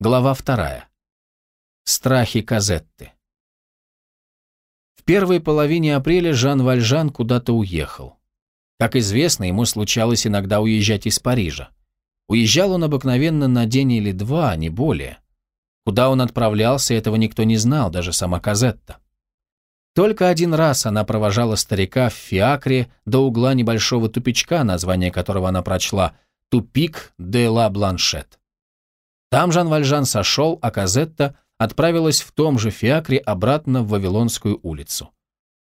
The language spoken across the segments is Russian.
Глава вторая. Страхи Казетты. В первой половине апреля Жан Вальжан куда-то уехал. Как известно, ему случалось иногда уезжать из Парижа. Уезжал он обыкновенно на день или два, не более. Куда он отправлялся, этого никто не знал, даже сама Казетта. Только один раз она провожала старика в фиакре до угла небольшого тупичка, название которого она прочла «Тупик де ла Бланшет». Там Жан Вальжан сошел, а Казетта отправилась в том же фиакре обратно в Вавилонскую улицу.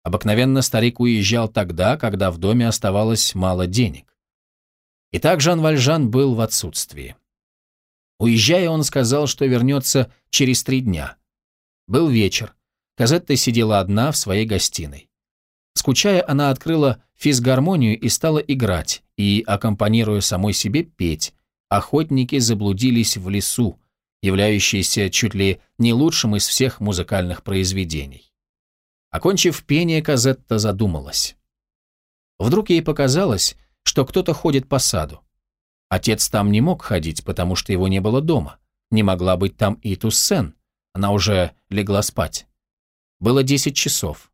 Обыкновенно старик уезжал тогда, когда в доме оставалось мало денег. Итак, Жан Вальжан был в отсутствии. Уезжая, он сказал, что вернется через три дня. Был вечер. Казетта сидела одна в своей гостиной. Скучая, она открыла физгармонию и стала играть, и, аккомпанируя самой себе, петь. Охотники заблудились в лесу, являющийся чуть ли не лучшим из всех музыкальных произведений. Окончив пение, Казетта задумалась. Вдруг ей показалось, что кто-то ходит по саду. Отец там не мог ходить, потому что его не было дома. Не могла быть там и Туссен. Она уже легла спать. Было десять часов.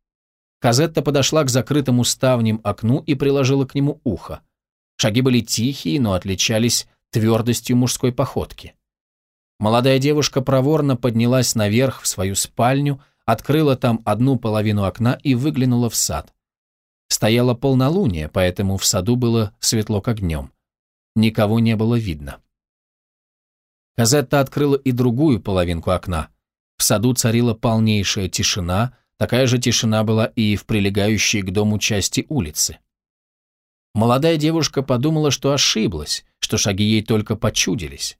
Казетта подошла к закрытому ставнем окну и приложила к нему ухо. Шаги были тихие, но отличались твердостью мужской походки. Молодая девушка проворно поднялась наверх в свою спальню, открыла там одну половину окна и выглянула в сад. Стояло полнолуние, поэтому в саду было светло как днем. Никого не было видно. Казетта открыла и другую половинку окна. В саду царила полнейшая тишина, такая же тишина была и в прилегающей к дому части улицы. Молодая девушка подумала, что ошиблась, что шаги ей только почудились.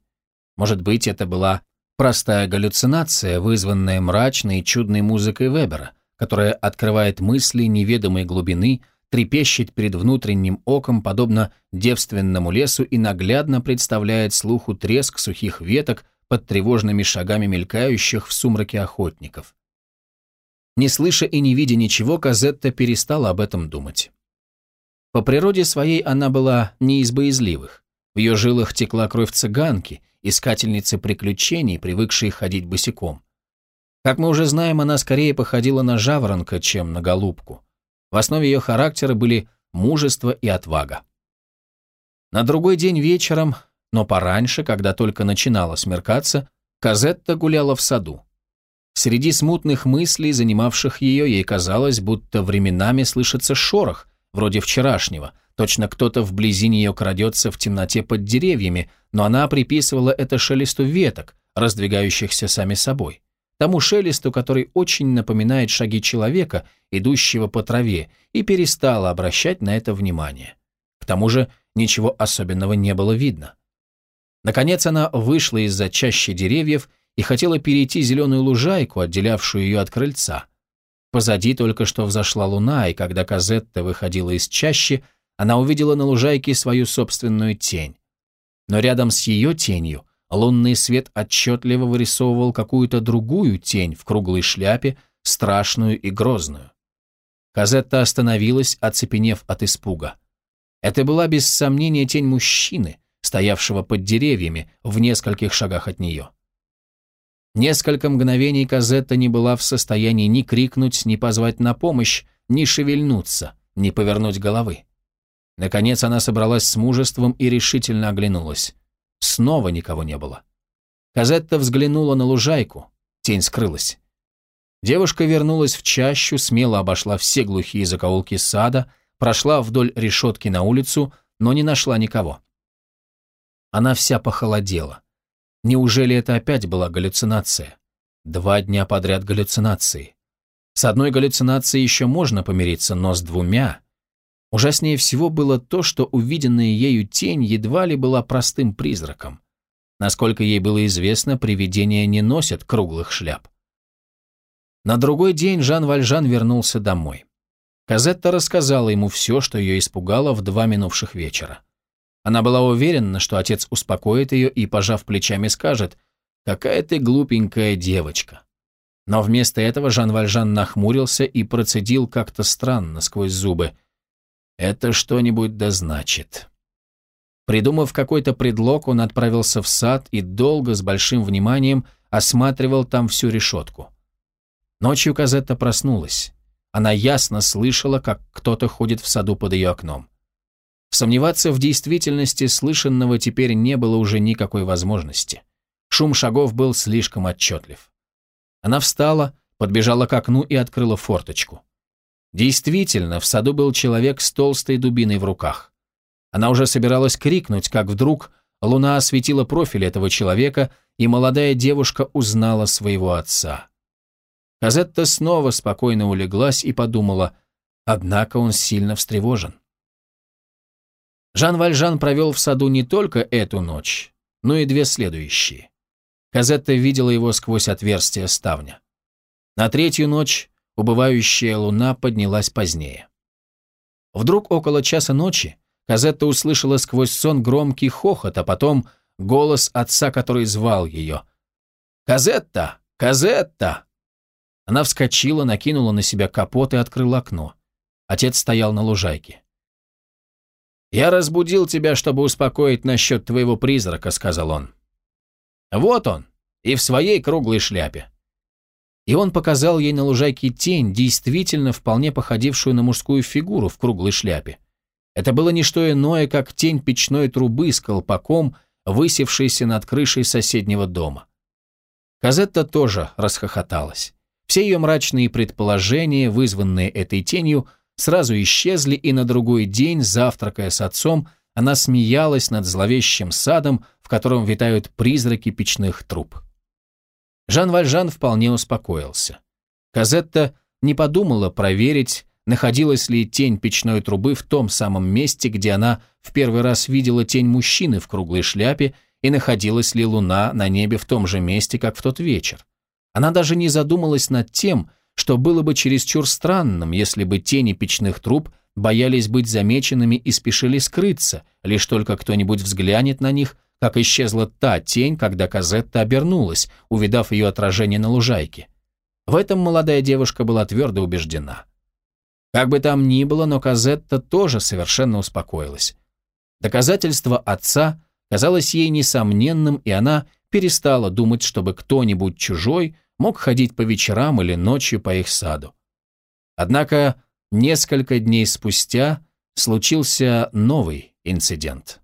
Может быть, это была простая галлюцинация, вызванная мрачной и чудной музыкой Вебера, которая открывает мысли неведомой глубины, трепещет перед внутренним оком, подобно девственному лесу, и наглядно представляет слуху треск сухих веток под тревожными шагами мелькающих в сумраке охотников. Не слыша и не видя ничего, Казетта перестала об этом думать. По природе своей она была не из боязливых. В ее жилах текла кровь цыганки, искательницы приключений, привыкшей ходить босиком. Как мы уже знаем, она скорее походила на жаворонка, чем на голубку. В основе ее характера были мужество и отвага. На другой день вечером, но пораньше, когда только начинало смеркаться, Казетта гуляла в саду. Среди смутных мыслей, занимавших ее, ей казалось, будто временами слышится шорох, вроде вчерашнего, точно кто-то вблизи нее крадется в темноте под деревьями, но она приписывала это шелесту веток, раздвигающихся сами собой. Тому шелесту, который очень напоминает шаги человека, идущего по траве, и перестала обращать на это внимание. К тому же ничего особенного не было видно. Наконец она вышла из-за чащи деревьев и хотела перейти зеленую лужайку, отделявшую ее от крыльца. Позади только что взошла луна, и когда Казетта выходила из чащи, она увидела на лужайке свою собственную тень. Но рядом с ее тенью лунный свет отчетливо вырисовывал какую-то другую тень в круглой шляпе, страшную и грозную. Казетта остановилась, оцепенев от испуга. Это была без сомнения тень мужчины, стоявшего под деревьями в нескольких шагах от нее. Несколько мгновений Казетта не была в состоянии ни крикнуть, ни позвать на помощь, ни шевельнуться, ни повернуть головы. Наконец она собралась с мужеством и решительно оглянулась. Снова никого не было. Казетта взглянула на лужайку, тень скрылась. Девушка вернулась в чащу, смело обошла все глухие закоулки сада, прошла вдоль решетки на улицу, но не нашла никого. Она вся похолодела. Неужели это опять была галлюцинация? Два дня подряд галлюцинации. С одной галлюцинацией еще можно помириться, но с двумя... Ужаснее всего было то, что увиденная ею тень едва ли была простым призраком. Насколько ей было известно, привидения не носят круглых шляп. На другой день Жан Вальжан вернулся домой. Казетта рассказала ему все, что ее испугало в два минувших вечера. Она была уверена, что отец успокоит ее и, пожав плечами, скажет «Какая ты глупенькая девочка». Но вместо этого Жан Вальжан нахмурился и процедил как-то странно сквозь зубы. «Это что-нибудь да значит». Придумав какой-то предлог, он отправился в сад и долго, с большим вниманием, осматривал там всю решетку. Ночью Казетта проснулась. Она ясно слышала, как кто-то ходит в саду под ее окном. Сомневаться в действительности слышанного теперь не было уже никакой возможности. Шум шагов был слишком отчетлив. Она встала, подбежала к окну и открыла форточку. Действительно, в саду был человек с толстой дубиной в руках. Она уже собиралась крикнуть, как вдруг луна осветила профиль этого человека, и молодая девушка узнала своего отца. Казетта снова спокойно улеглась и подумала, однако он сильно встревожен. Жан Вальжан провел в саду не только эту ночь, но и две следующие. Казетта видела его сквозь отверстие ставня. На третью ночь убывающая луна поднялась позднее. Вдруг около часа ночи Казетта услышала сквозь сон громкий хохот, а потом голос отца, который звал ее. «Казетта! Казетта!» Она вскочила, накинула на себя капот и открыла окно. Отец стоял на лужайке. «Я разбудил тебя, чтобы успокоить насчет твоего призрака», — сказал он. «Вот он, и в своей круглой шляпе». И он показал ей на лужайке тень, действительно вполне походившую на мужскую фигуру в круглой шляпе. Это было не что иное, как тень печной трубы с колпаком, высевшейся над крышей соседнего дома. Казетта тоже расхохоталась. Все ее мрачные предположения, вызванные этой тенью, сразу исчезли, и на другой день, завтракая с отцом, она смеялась над зловещим садом, в котором витают призраки печных труб. Жан Вальжан вполне успокоился. Казетта не подумала проверить, находилась ли тень печной трубы в том самом месте, где она в первый раз видела тень мужчины в круглой шляпе, и находилась ли луна на небе в том же месте, как в тот вечер. Она даже не задумалась над тем, что было бы чересчур странным, если бы тени печных труб боялись быть замеченными и спешили скрыться, лишь только кто-нибудь взглянет на них, как исчезла та тень, когда Казетта обернулась, увидав ее отражение на лужайке. В этом молодая девушка была твердо убеждена. Как бы там ни было, но Казетта тоже совершенно успокоилась. Доказательство отца казалось ей несомненным, и она перестала думать, чтобы кто-нибудь чужой мог ходить по вечерам или ночью по их саду. Однако несколько дней спустя случился новый инцидент.